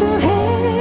overhead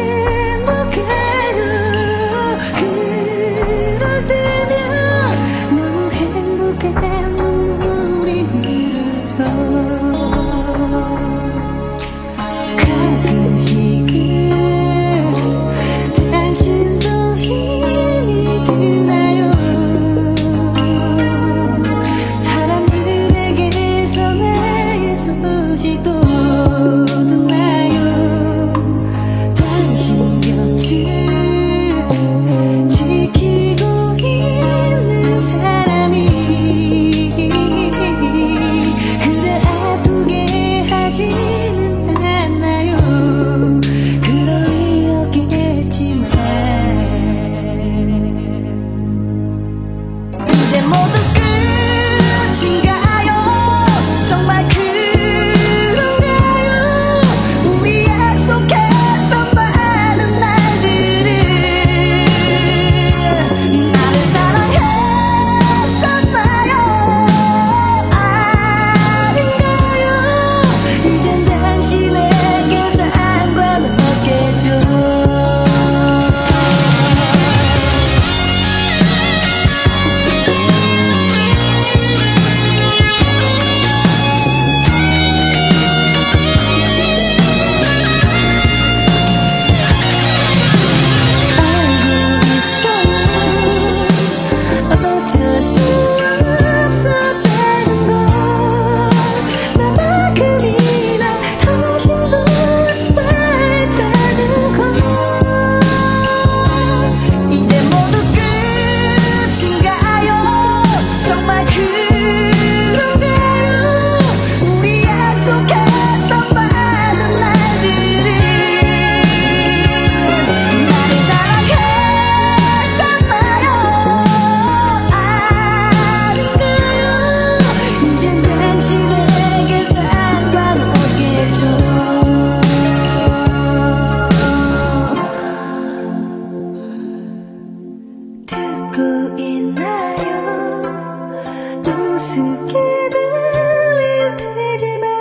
우습게 들릴 테지만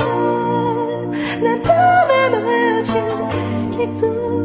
난 변함없이 아직도